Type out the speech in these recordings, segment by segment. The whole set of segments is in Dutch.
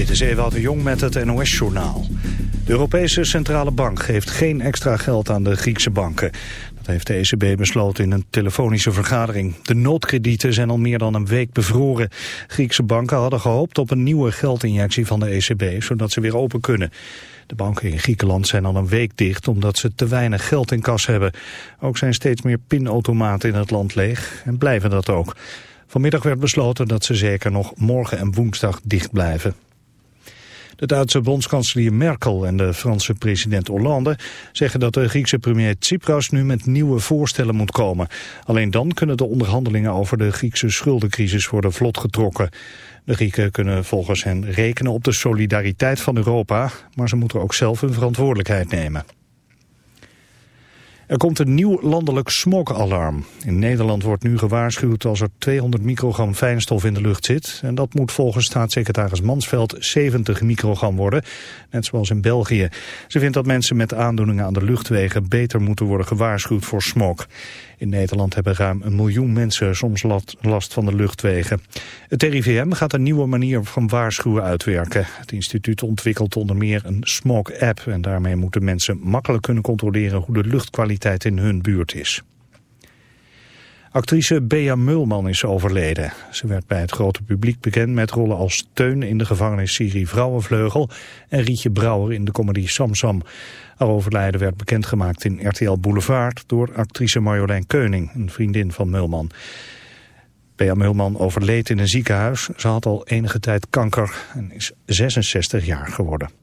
Dit is Ewout de Jong met het NOS-journaal. De Europese Centrale Bank geeft geen extra geld aan de Griekse banken. Dat heeft de ECB besloten in een telefonische vergadering. De noodkredieten zijn al meer dan een week bevroren. Griekse banken hadden gehoopt op een nieuwe geldinjectie van de ECB... zodat ze weer open kunnen. De banken in Griekenland zijn al een week dicht omdat ze te weinig geld in kas hebben. Ook zijn steeds meer pinautomaten in het land leeg en blijven dat ook. Vanmiddag werd besloten dat ze zeker nog morgen en woensdag dicht blijven. De Duitse bondskanselier Merkel en de Franse president Hollande zeggen dat de Griekse premier Tsipras nu met nieuwe voorstellen moet komen. Alleen dan kunnen de onderhandelingen over de Griekse schuldencrisis worden vlot getrokken. De Grieken kunnen volgens hen rekenen op de solidariteit van Europa, maar ze moeten ook zelf hun verantwoordelijkheid nemen. Er komt een nieuw landelijk smogalarm. In Nederland wordt nu gewaarschuwd als er 200 microgram fijnstof in de lucht zit. En dat moet volgens staatssecretaris Mansveld 70 microgram worden, net zoals in België. Ze vindt dat mensen met aandoeningen aan de luchtwegen beter moeten worden gewaarschuwd voor smog. In Nederland hebben ruim een miljoen mensen soms last van de luchtwegen. Het RIVM gaat een nieuwe manier van waarschuwen uitwerken. Het instituut ontwikkelt onder meer een smog-app... en daarmee moeten mensen makkelijk kunnen controleren hoe de luchtkwaliteit in hun buurt is. Actrice Bea Mulman is overleden. Ze werd bij het grote publiek bekend met rollen als Teun in de gevangenisserie Vrouwenvleugel en Rietje Brouwer in de comedy Samsam. Haar overlijden werd bekendgemaakt in RTL Boulevard door actrice Marjolein Keuning, een vriendin van Mulman. Bea Mulman overleed in een ziekenhuis. Ze had al enige tijd kanker en is 66 jaar geworden.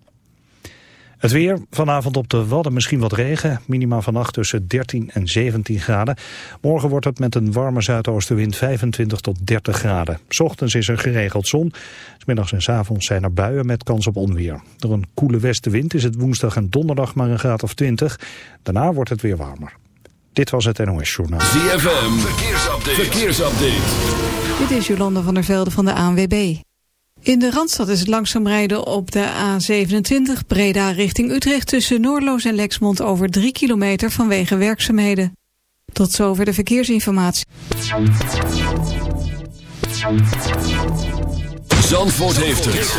Het weer, vanavond op de Wadden misschien wat regen. Minima vannacht tussen 13 en 17 graden. Morgen wordt het met een warme zuidoostenwind 25 tot 30 graden. S ochtends is er geregeld zon. Smiddags en s avonds zijn er buien met kans op onweer. Door een koele westenwind is het woensdag en donderdag maar een graad of 20. Daarna wordt het weer warmer. Dit was het NOS Journaal. ZFM, verkeersupdate. verkeersupdate. Dit is Jolanda van der Velde van de ANWB. In de Randstad is het langzaam rijden op de A27 Breda richting Utrecht... tussen Noordloos en Lexmond over 3 kilometer vanwege werkzaamheden. Tot zover de verkeersinformatie. Zandvoort heeft het.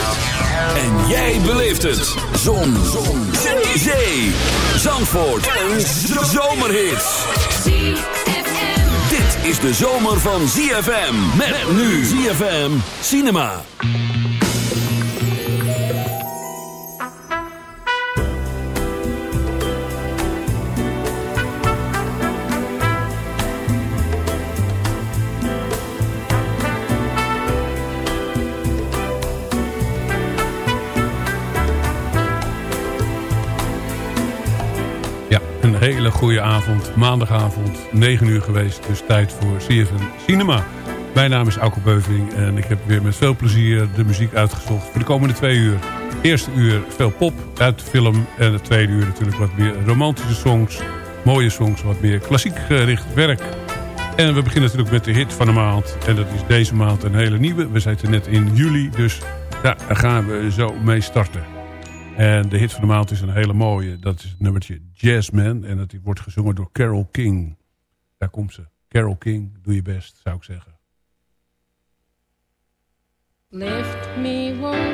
En jij beleeft het. Zon. Zon. Zee. Zandvoort. Een zomerhit. Is de zomer van ZFM. Met nu ZFM Cinema. Een hele goede avond, maandagavond, 9 uur geweest. Dus tijd voor CFN Cinema. Mijn naam is Auke Beuving en ik heb weer met veel plezier de muziek uitgezocht voor de komende twee uur. Eerste uur veel pop uit de film en het tweede uur natuurlijk wat meer romantische songs. Mooie songs, wat meer klassiek gericht werk. En we beginnen natuurlijk met de hit van de maand. En dat is deze maand een hele nieuwe. We zitten net in juli, dus daar gaan we zo mee starten. En de hit van de maand is een hele mooie. Dat is het nummertje Jazzman. En dat wordt gezongen door Carol King. Daar komt ze. Carol King, doe je best, zou ik zeggen. Lift me, won't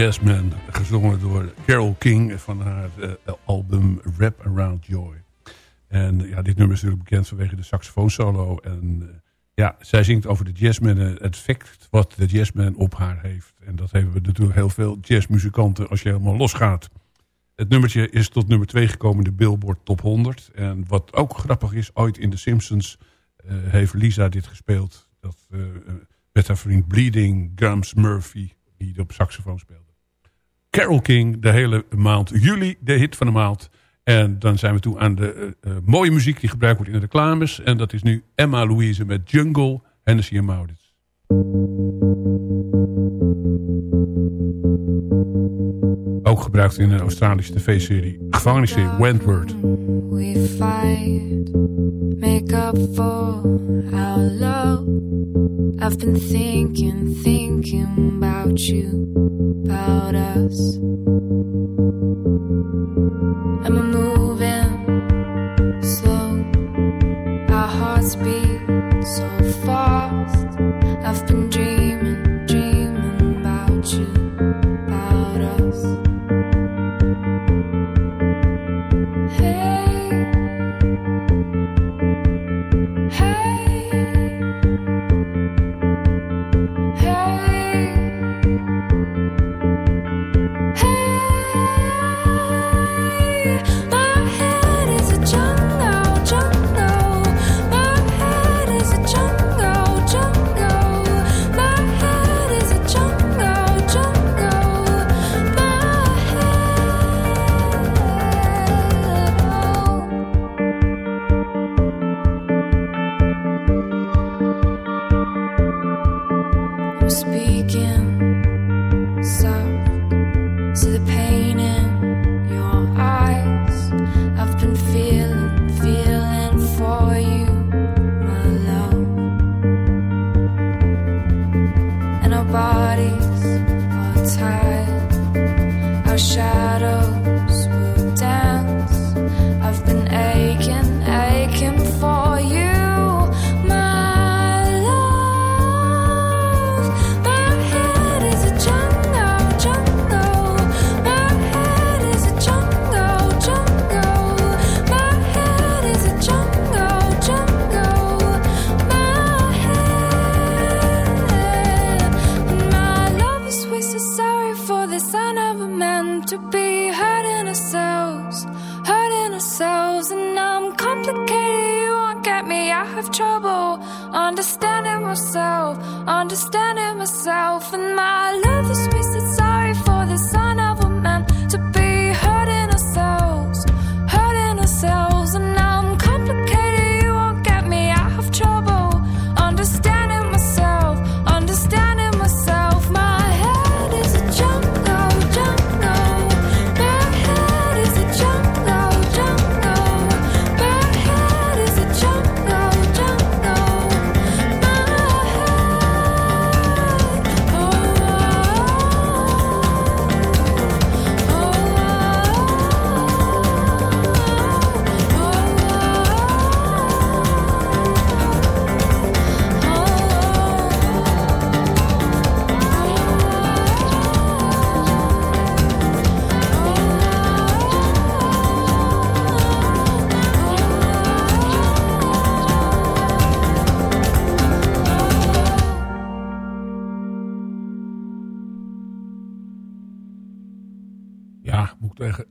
Jazzman, gezongen door Carole King van haar uh, album Rap Around Joy. En ja, dit nummer is natuurlijk bekend vanwege de saxofoonsolo. En uh, ja, zij zingt over de jazzman en het effect wat de jazzman op haar heeft. En dat hebben we natuurlijk heel veel jazzmuzikanten als je helemaal losgaat. Het nummertje is tot nummer 2 gekomen in de Billboard Top 100. En wat ook grappig is, ooit in The Simpsons uh, heeft Lisa dit gespeeld. Dat, met haar vriend Bleeding Gums Murphy die op saxofoon speelde. Carol King, de hele maand juli, de hit van de maand. En dan zijn we toe aan de uh, mooie muziek die gebruikt wordt in de reclames. En dat is nu Emma Louise met Jungle, Hennessy en Maudits. Ook gebruikt in de Australische tv-serie Gevangenisserie Wentworth. We fight, make up for our love. I've been thinking, thinking about you, about us.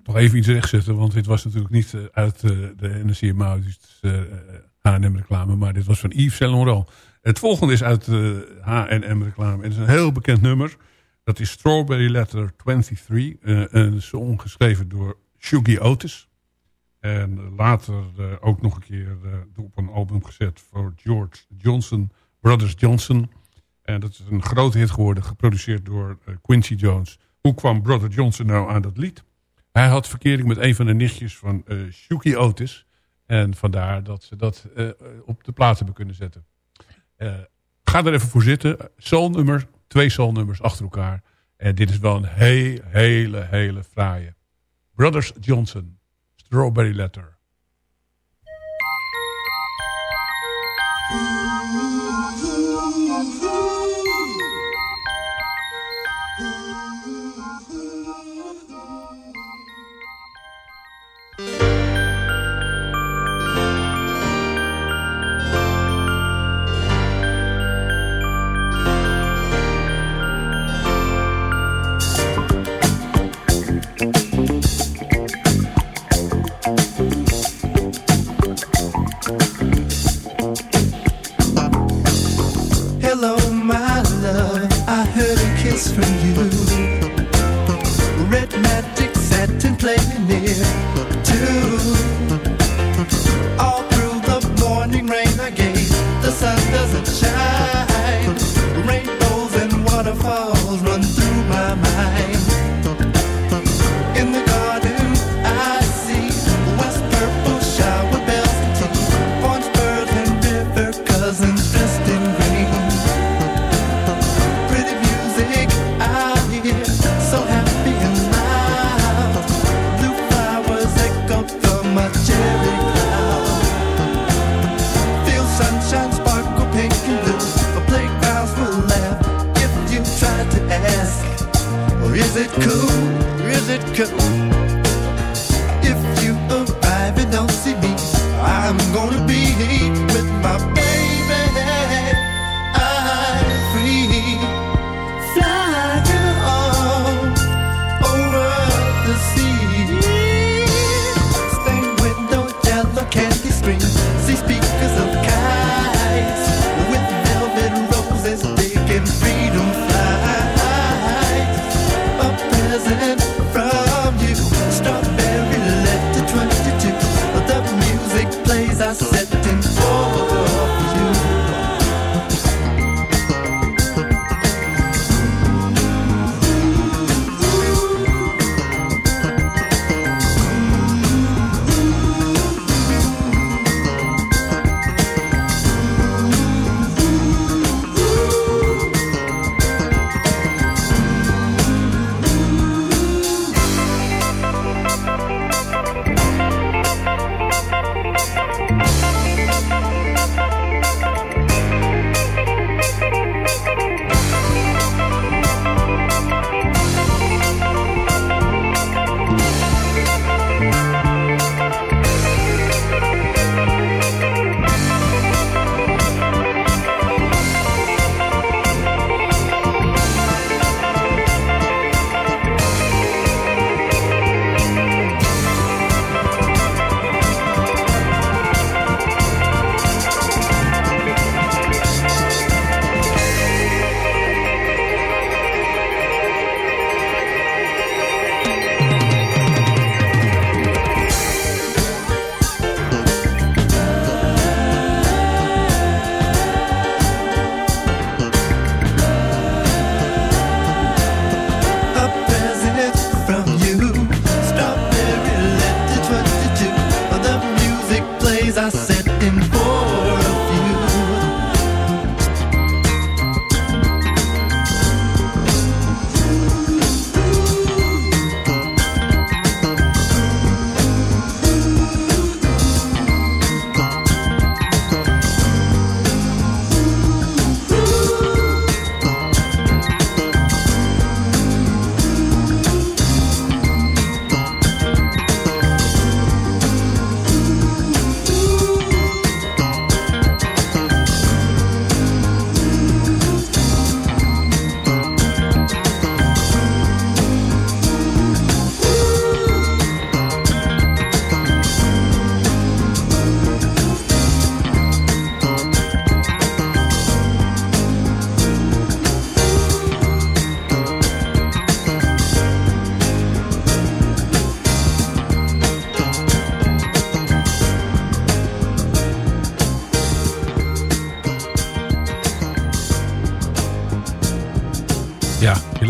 Toch even iets rechtzetten. Want dit was natuurlijk niet eh, uit eh, de NSC Maudits uh, H&M reclame. Maar dit was van Yves Saint Laurent. Het volgende is uit de H&M reclame. Het is een heel bekend nummer. Dat is Strawberry Letter 23. eh, een song geschreven door Shuggy Otis. En later eh, ook nog een keer eh, op een album gezet voor George Johnson, Brothers Johnson. En dat is een grote hit geworden, geproduceerd door eh, Quincy Jones. Hoe kwam Brother Johnson nou aan dat lied? Hij had verkering met een van de nichtjes van eh Shuki Otis. En vandaar dat ze dat eh, op de plaat hebben kunnen zetten. Eh, ga er even voor zitten. Soulnummer, twee soulnummers achter elkaar. En dit is wel een hele, hele, hele fraaie. Brothers Johnson, Strawberry Letter.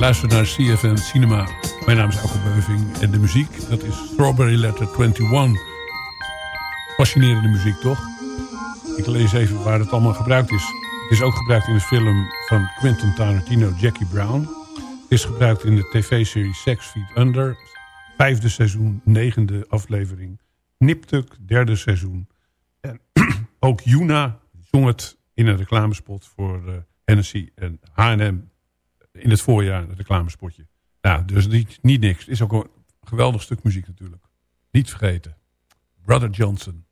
Luistert naar CFN Cinema. Mijn naam is Alko Beuving en de muziek, dat is Strawberry Letter 21. Fascinerende muziek, toch? Ik lees even waar het allemaal gebruikt is. Het is ook gebruikt in de film van Quentin Tarantino, Jackie Brown. Het is gebruikt in de tv-serie Sex Feet Under. Vijfde seizoen, negende aflevering. Niptuk, derde seizoen. En ook Yuna zong het in een reclamespot voor uh, Hennessy en H&M in het voorjaar, een reclamespotje. Ja, dus niet, niet niks. Is ook een geweldig stuk muziek natuurlijk. Niet vergeten. Brother Johnson.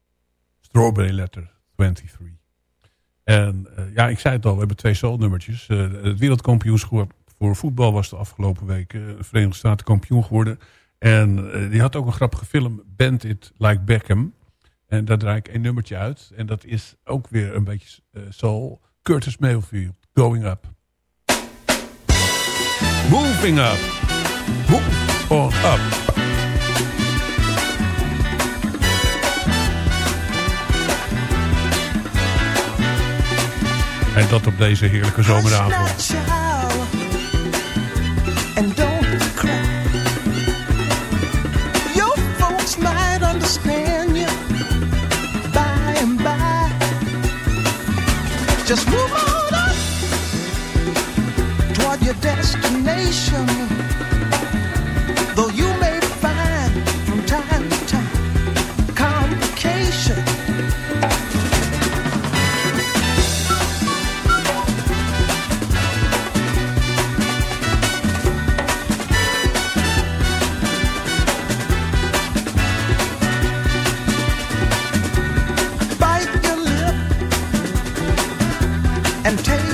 Strawberry Letter 23. En uh, ja, ik zei het al, we hebben twee soulnummertjes. Uh, het wereldkampioenschap voor voetbal was de afgelopen week. De Verenigde Staten kampioen geworden. En die had ook een grappige film, Bend It Like Beckham. En daar draai ik een nummertje uit. En dat is ook weer een beetje soul. Curtis Mayfield, Going Up. Moving up. Move on up. En dat op deze heerlijke zomeravond. Just move destination. Though you may find from time to time complication. Bite your lip and take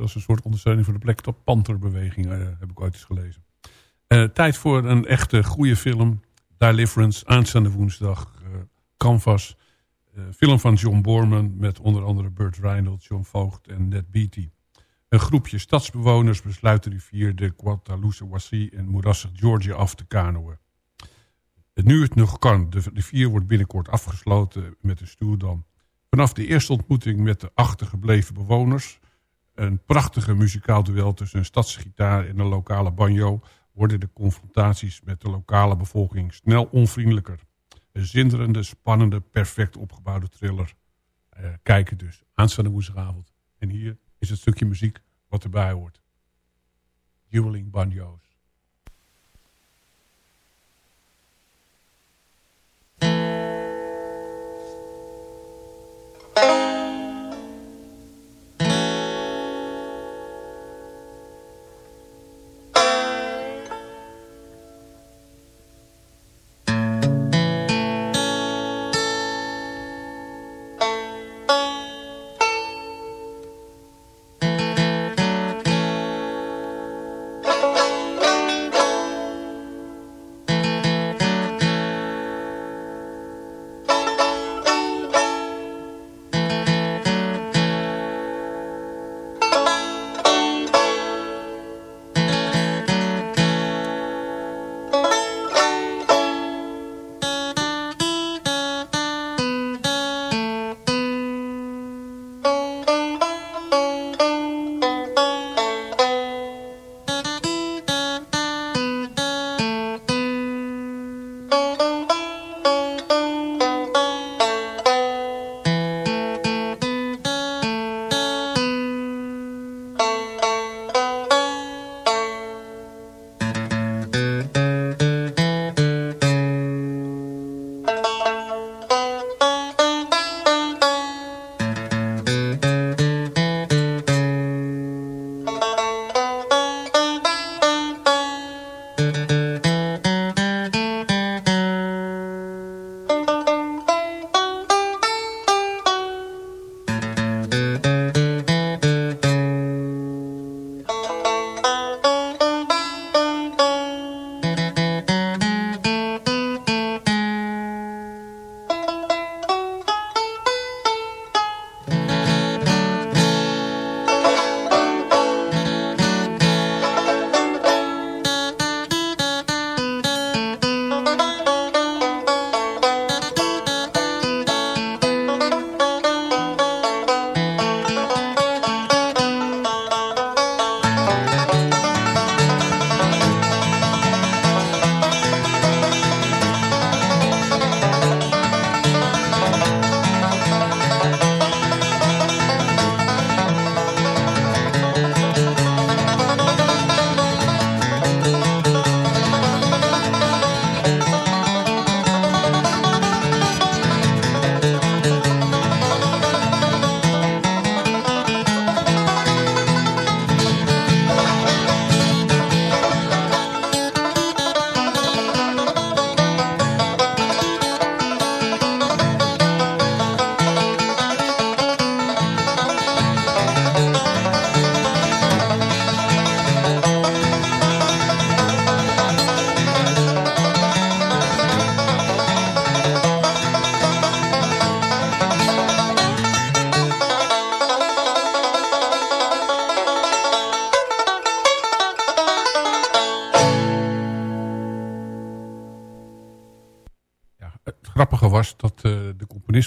als een soort ondersteuning voor de Black Top Panther beweging. eh, heb ik ooit eens gelezen. Eh, tijd voor een echte goede film. Deliverance, aanstaande woensdag. eh, Canvas. film van John Borman met onder andere Burt Reynolds, John Voogd en Ned Beatty. Een groepje stadsbewoners besluit de rivier de Guadalhousie in moerassig Georgia af te kanoën. Nu het nog kan. De rivier wordt binnenkort afgesloten met een stuwdam. Vanaf de eerste ontmoeting met de achtergebleven bewoners een prachtige muzikaal duel tussen een stadsgitaar en een lokale banjo... worden de confrontaties met de lokale bevolking snel onvriendelijker. Een zinderende, spannende, perfect opgebouwde thriller. Uh, kijken dus, aanstaande woensdagavond. En hier is het stukje muziek wat erbij hoort. Dueling banjo's.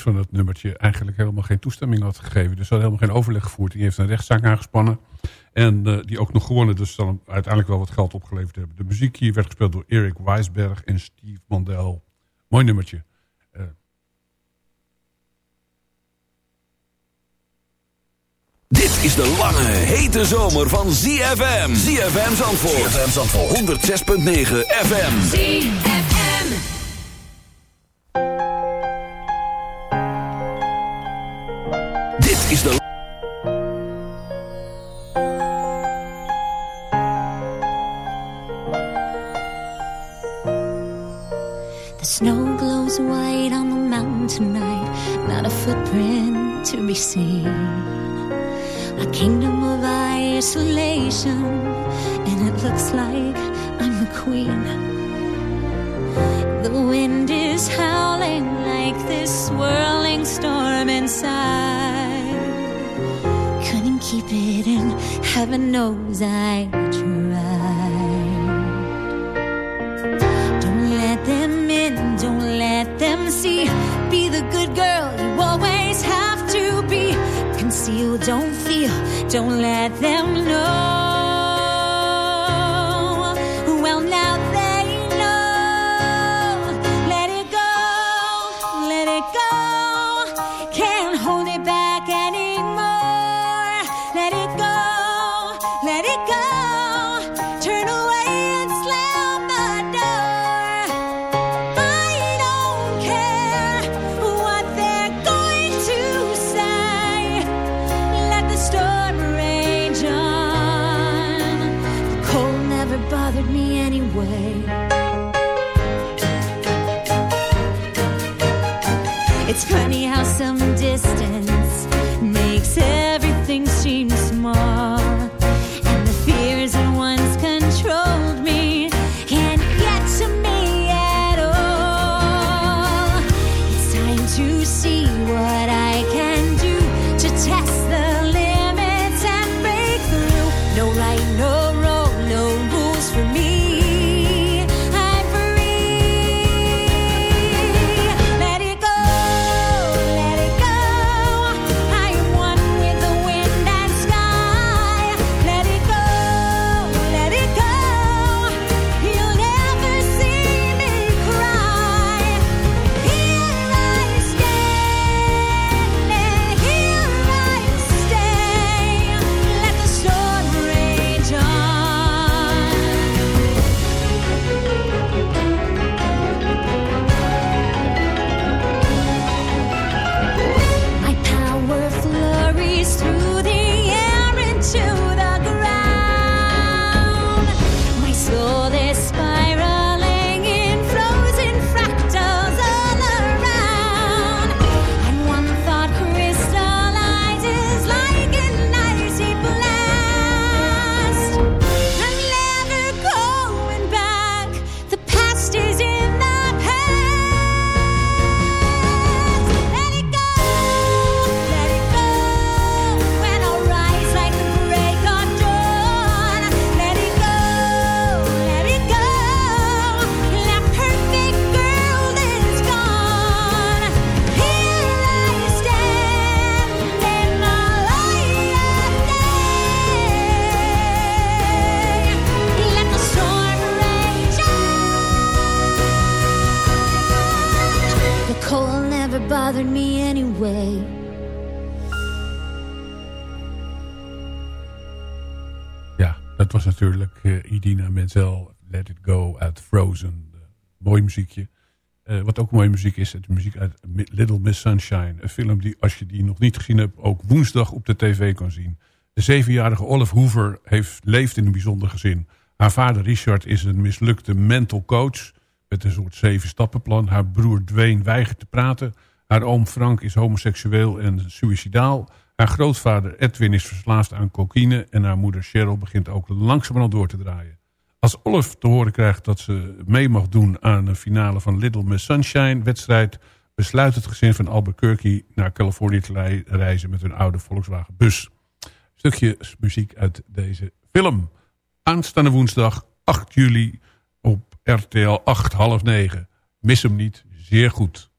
Van dat nummertje eigenlijk helemaal geen toestemming had gegeven. Dus ze had helemaal geen overleg gevoerd. Die heeft een rechtszaak aangespannen. En eh, die ook nog gewonnen. Dus zal hem uiteindelijk wel wat geld opgeleverd hebben. De muziek hier werd gespeeld door Erik Weisberg en Steve Mandel. Mooi nummertje. Eh, Dit is de lange, hete zomer van ZFM. ZFM Zandvoort. ZFM Zandvoort. 106.9 FM. ZFM. Dit is de... The snow glows white on the mountain tonight, not a footprint to be seen. A kingdom of isolation, and it looks like I'm the queen. The wind is howling like this swirling keep it in, heaven knows I tried. Don't let them in, don't let them see. Be the good girl you always have to be. Conceal, don't feel, don't let them know. Mooie muziek is, het muziek uit Little Miss Sunshine. Een film die, als je die nog niet gezien hebt, ook woensdag op de tv kan zien. De zevenjarige Olive Hoover heeft, leeft in een bijzonder gezin. Haar vader Richard is een mislukte mental coach met een soort zeven stappenplan. Haar broer Dwayne weigert te praten. Haar oom Frank is homoseksueel en suicidaal. Haar grootvader Edwin is verslaafd aan cocaïne... en haar moeder Cheryl begint ook langzamerhand door te draaien. Als Olaf te horen krijgt dat ze mee mag doen aan de finale van Little Miss Sunshine wedstrijd... besluit het gezin van Albuquerque naar Californië te reizen met hun oude Volkswagen bus. Stukje muziek uit deze film. Aanstaande woensdag 8 juli op RTL 8, half negen. Mis hem niet, zeer goed.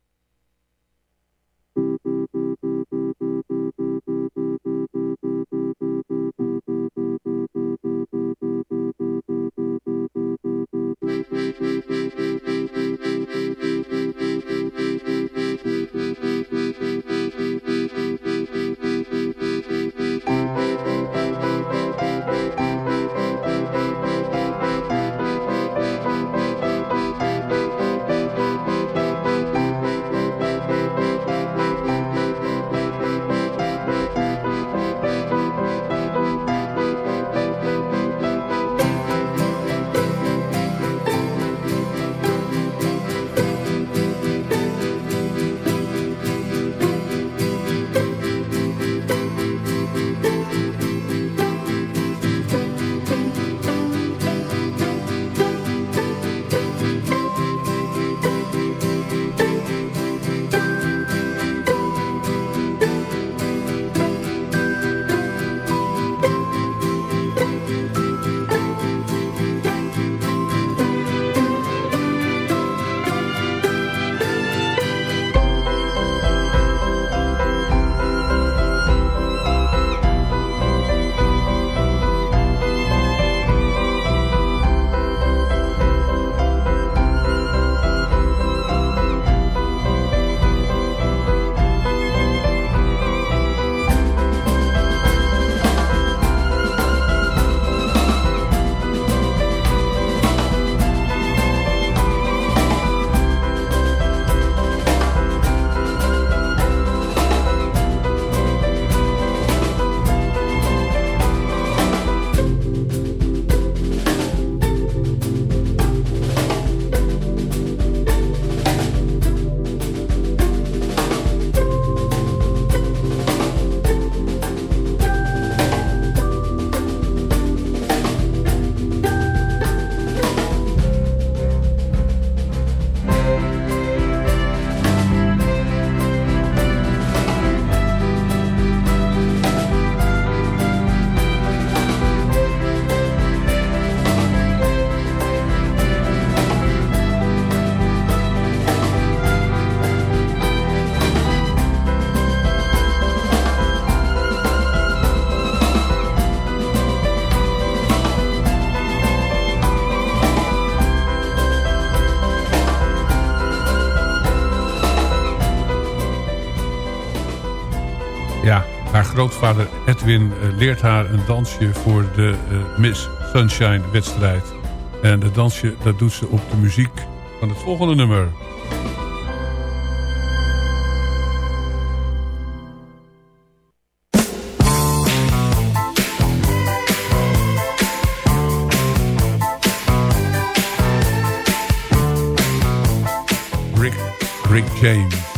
grootvader Edwin eh, leert haar een dansje voor de eh, Miss Sunshine wedstrijd. En dat dansje dat doet ze op de muziek van het volgende nummer. Rick, Rick James.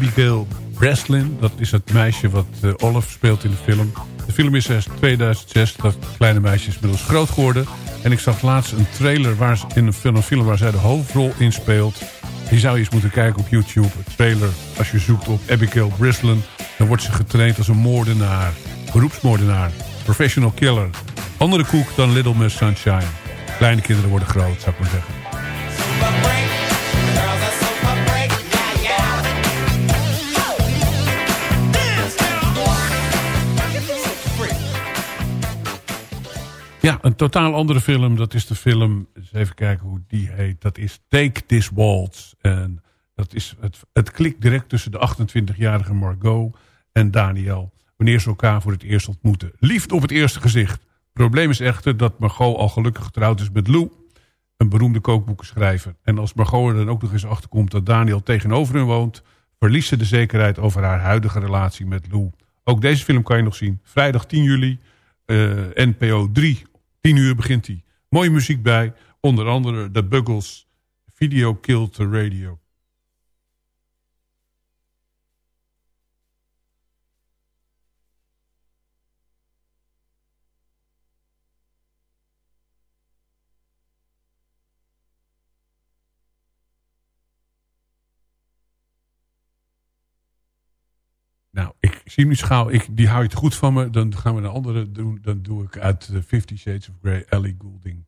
Abigail Breslin, dat is het meisje wat uh, Olaf speelt in de film. De film is uit 2006, dat kleine meisje is inmiddels groot geworden. En ik zag laatst een trailer waar ze, in een film, een film waar zij de hoofdrol in speelt. Die zou je eens moeten kijken op YouTube. Een trailer, als je zoekt op Abigail Breslin... dan wordt ze getraind als een moordenaar. Beroepsmoordenaar. Professional killer. Andere koek dan Little Miss Sunshine. Kleine kinderen worden groot, zou ik maar zeggen. Ja, een totaal andere film. Dat is de film, eens even kijken hoe die heet. Dat is Take This Waltz. En dat is het, het klikt direct tussen de 28-jarige Margot en Daniel. Wanneer ze elkaar voor het eerst ontmoeten. Liefde op het eerste gezicht. Probleem is echter dat Margot al gelukkig getrouwd is met Lou. Een beroemde kookboekenschrijver. En als Margot er dan ook nog eens achterkomt dat Daniel tegenover hen woont... verliest ze de zekerheid over haar huidige relatie met Lou. Ook deze film kan je nog zien. Vrijdag 10 juli, uh, NPO 3 10 uur begint hij. Mooie muziek bij. Onder andere The Buggles. Video Killed the Radio. Ik zie. Ik, die hou je goed van me. Dan gaan we een andere doen. Dan doe ik uit uh, Fifty Shades of Grey Ellie Goulding.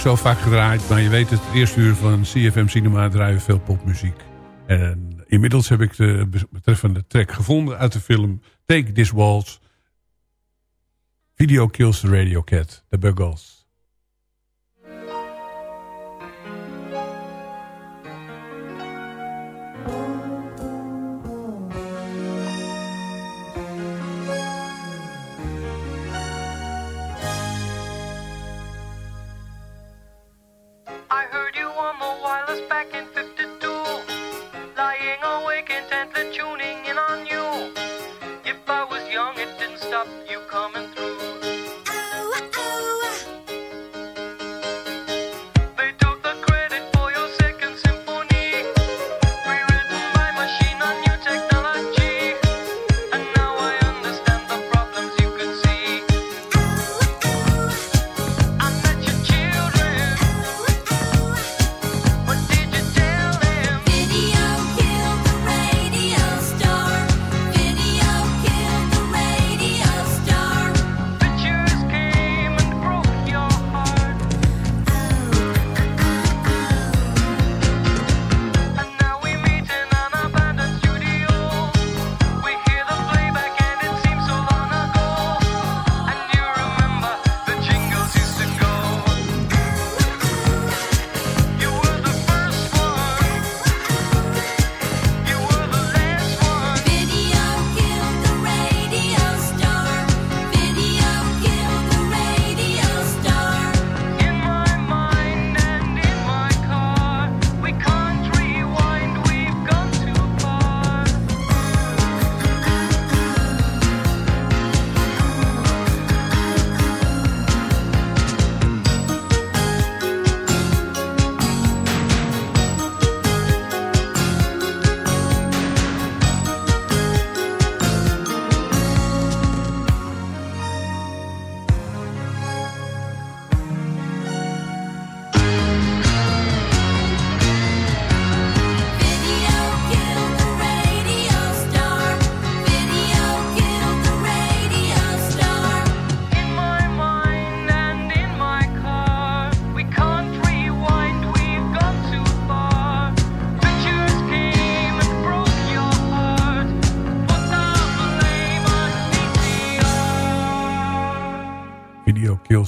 Zo vaak gedraaid. Maar je weet het, het eerste uur van CFM Cinema draaien veel popmuziek. En inmiddels heb ik de betreffende track gevonden uit de film Take This Waltz. Video Kills the Radio Cat, The Buggles.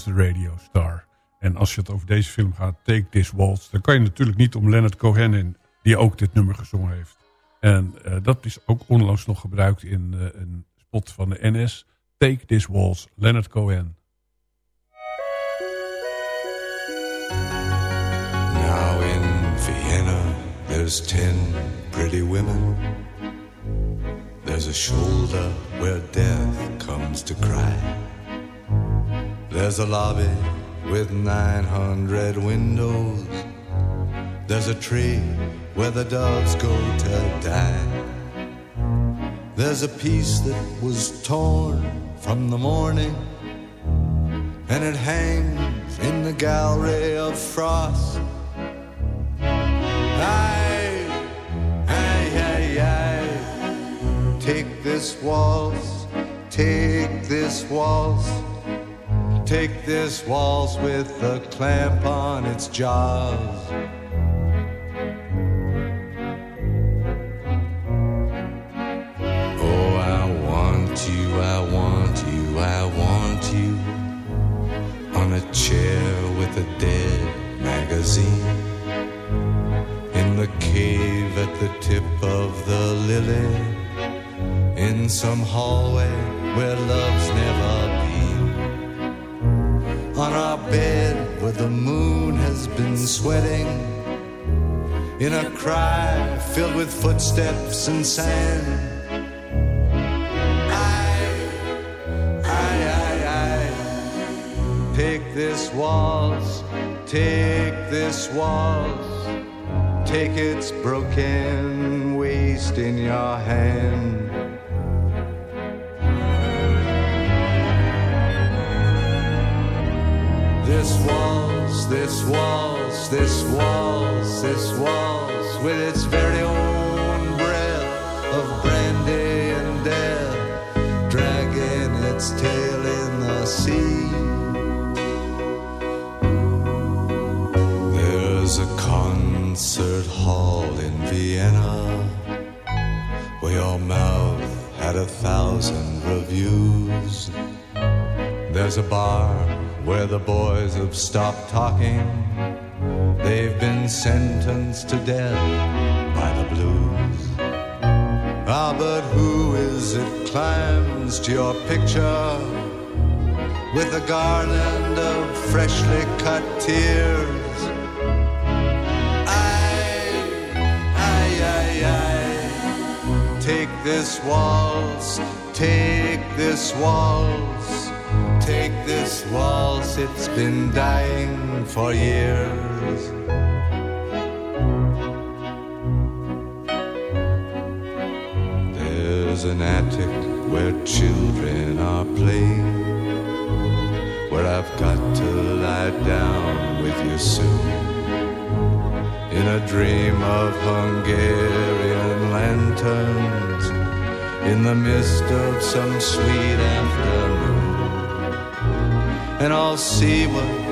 The radio star. En als je het over deze film gaat, Take This Waltz... dan kan je natuurlijk niet om Leonard Cohen in... die ook dit nummer gezongen heeft. En uh, dat is ook onlangs nog gebruikt in uh, een spot van de NS. Take This Waltz, Leonard Cohen. Now in Vienna, there's ten pretty women. There's a shoulder where death comes to cry. There's a lobby with 900 windows. There's a tree where the doves go to die. There's a piece that was torn from the morning, and it hangs in the gallery of frost. Aye, aye, aye, aye. Take this waltz, take this waltz. Take this waltz with a clamp on its jaws. Oh, I want you, I want you, I want you on a chair with a dead magazine in the cave at the tip of the lily in some hallway where love's never been sweating in a cry filled with footsteps and sand. I, I, I, take this waltz, take this waltz, take its broken waist in your hand. This waltz, this waltz, this waltz, this waltz, with its very own breath of brandy and death, dragging its tail in the sea. There's a concert hall in Vienna where your mouth had a thousand reviews. There's a bar where the boys have stopped talking. They've been sentenced to death by the blues. Ah, but who is it climbs to your picture with a garland of freshly cut tears? I, I, I, I, take this waltz, take this waltz. Take this waltz, it's been dying for years. There's an attic where children are playing, where I've got to lie down with you soon. In a dream of Hungarian lanterns, in the mist of some sweet afternoon and I'll see what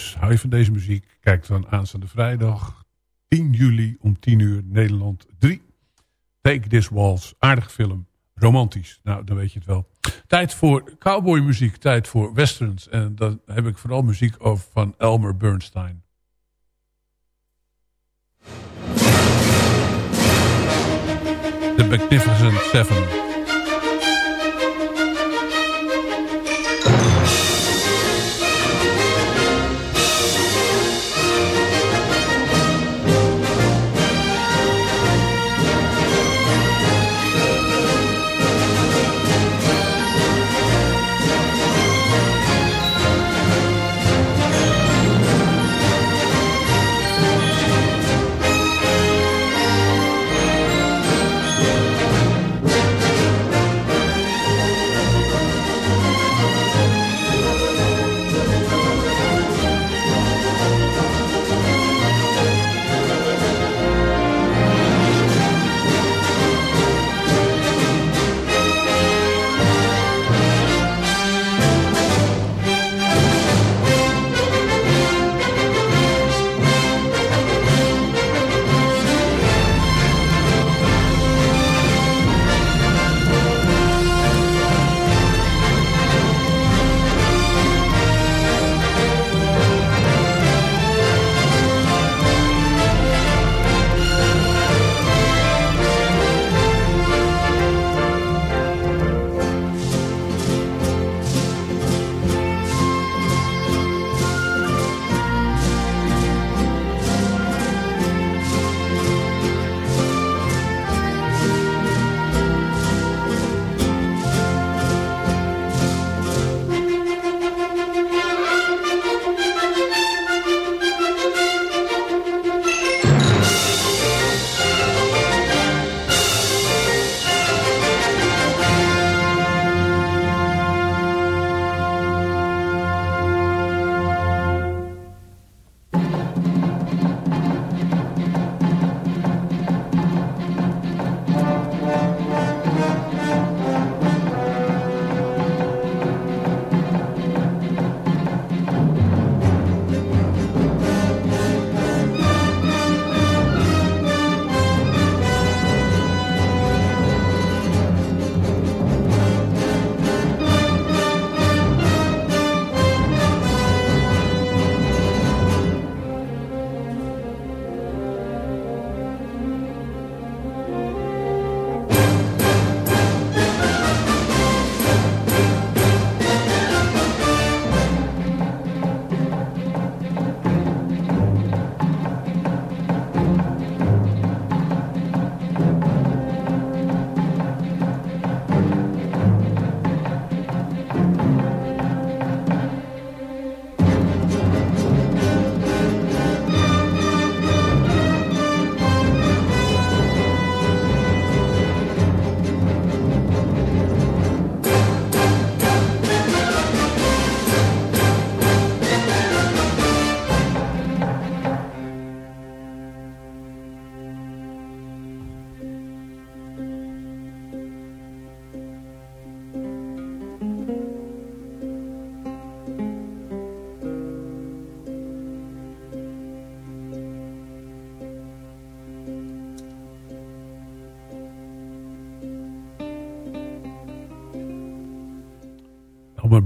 Dus hou je van deze muziek, kijk dan aanstaande vrijdag 10 juli om 10 uur Nederland 3. Take This Waltz, aardig film, romantisch. Nou, dan weet je het wel. Tijd voor cowboymuziek, tijd voor westerns. En dan heb ik vooral muziek over van Elmer Bernstein. The Magnificent Seven.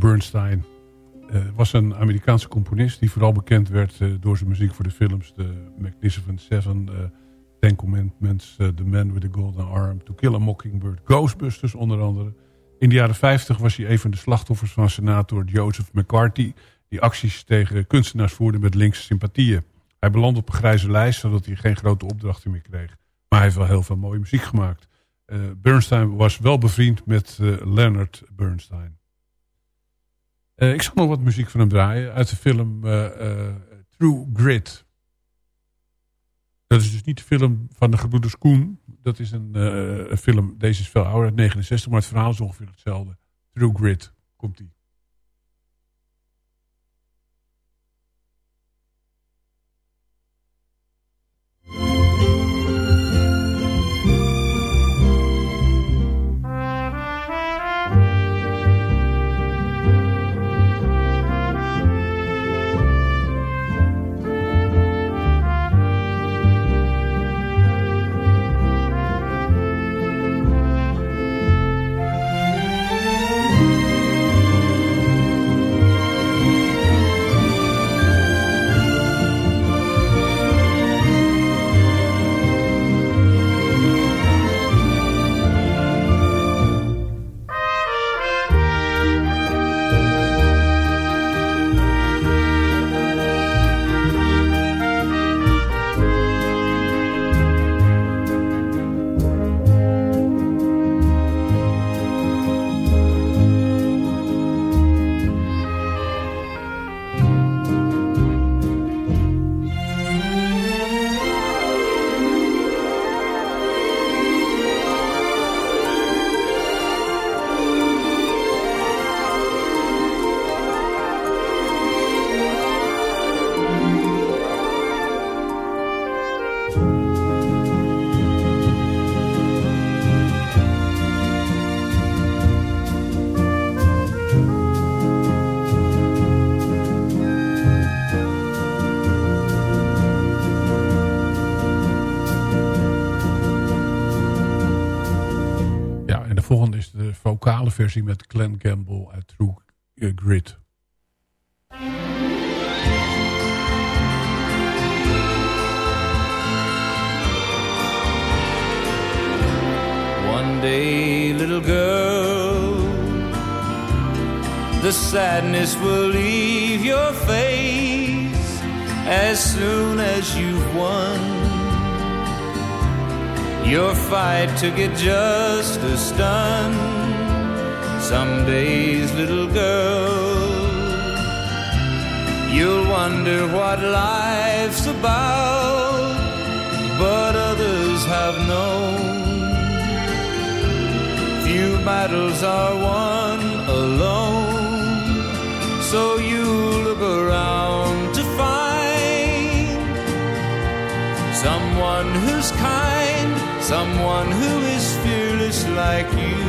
Bernstein eh, was een Amerikaanse componist... die vooral bekend werd eh, door zijn muziek voor de films... The Magnificent Seven, uh, Ten Commandments... The Man with the Golden Arm, To Kill a Mockingbird... Ghostbusters onder andere. In de jaren 50 was hij een van de slachtoffers van senator Joseph McCarthy... die acties tegen kunstenaars voerde met linkse sympathieën. Hij belandde op een grijze lijst... zodat hij geen grote opdrachten meer kreeg. Maar hij heeft wel heel veel mooie muziek gemaakt... Bernstein was wel bevriend met Leonard Bernstein. Uh, ik zal nog wat muziek van hem draaien uit de film True Grit. Dat is dus niet de film van de gebroeders Koen. Dat is een, film, deze is veel ouder, uit 69, maar het verhaal is ongeveer hetzelfde. True Grit, komt-ie. volgende versie met Glenn Campbell uit True Grit. One day, little girl, the sadness will leave your face as soon as you've won your fight to get justice done. Some days, little girl, you'll wonder what life's about, but others have known. Few battles are won alone, so you look around to find someone who's kind someone who is fearless like you.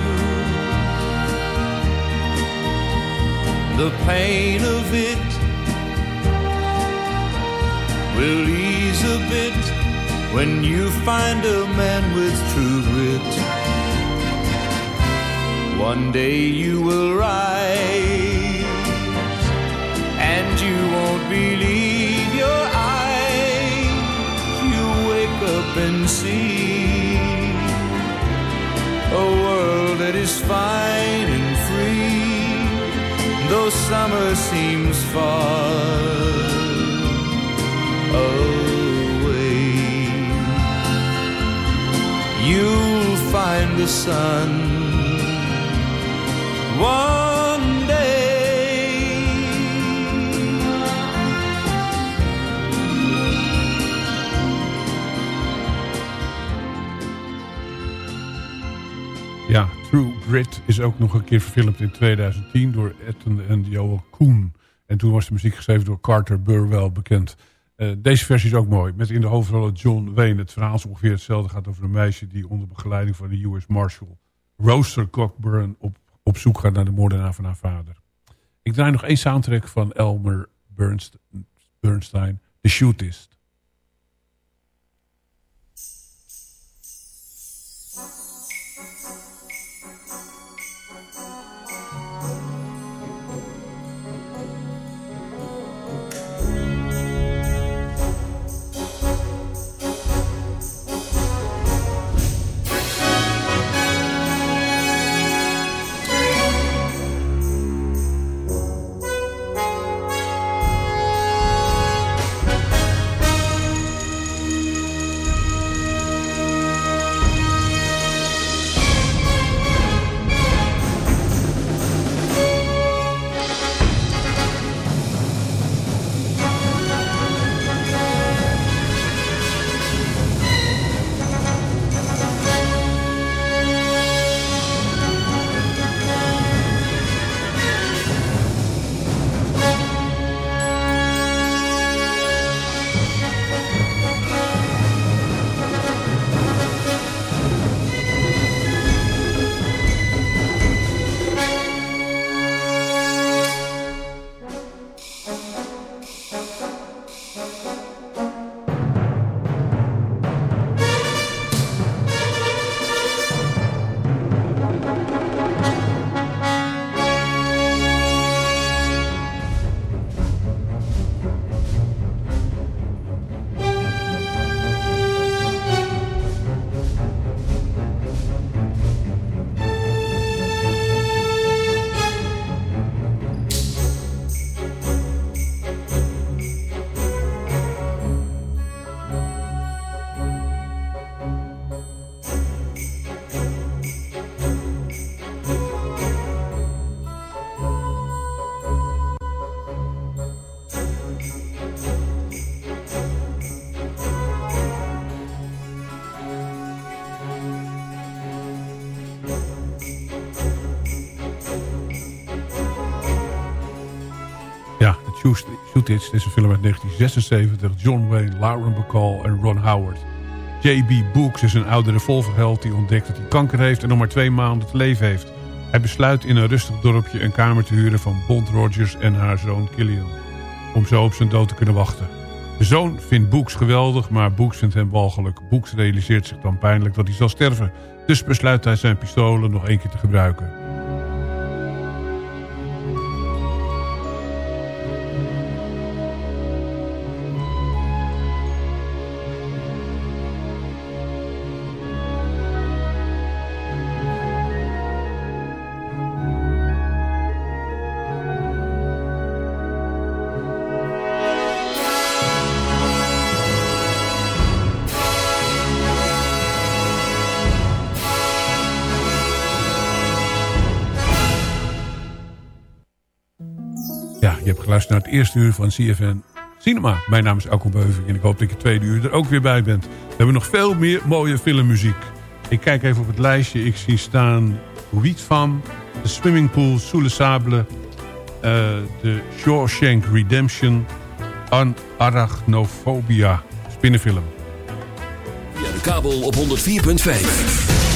The pain of it will ease a bit when you find a man with true grit. One day you will rise and you won't believe your eyes. You wake up and see a world that is fine though summer seems far away. You'll find the sun one Is ook nog een keer verfilmd in 2010 door Etten en Joel Koen. En toen was de muziek geschreven door Carter Burwell bekend. Uh, deze versie is ook mooi. Met in de hoofdrollen John Wayne. Het verhaal is ongeveer hetzelfde. gaat over een meisje die onder begeleiding van de US Marshal Rooster Cockburn op, op zoek gaat naar de moordenaar van haar vader. Ik draai nog één soundtrack van Elmer Bernstein, The Shootist. Dit is een film uit 1976. John Wayne, Lauren Bacall en Ron Howard. J.B. Books is een oude revolverheld die ontdekt dat hij kanker heeft... en nog maar twee maanden te leven heeft. Hij besluit in een rustig dorpje een kamer te huren van Bond Rogers en haar zoon Killian. Om zo op zijn dood te kunnen wachten. De zoon vindt Books geweldig, maar Books vindt hem walgelijk. Books realiseert zich dan pijnlijk dat hij zal sterven. Dus besluit hij zijn pistolen nog één keer te gebruiken. Ja, geluisterd naar het eerste uur van CFN Cinema. Mijn naam is Alko Beuving en ik hoop dat je het tweede uur er ook weer bij bent. We hebben nog veel meer mooie filmmuziek. Ik kijk even op het lijstje. Ik zie staan Wiet van, de Swimming Pool, Sous le Sable... eh, de Shawshank Redemption... en Arachnophobia, spinnenfilm. Via de kabel op 104.5.